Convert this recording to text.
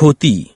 खोती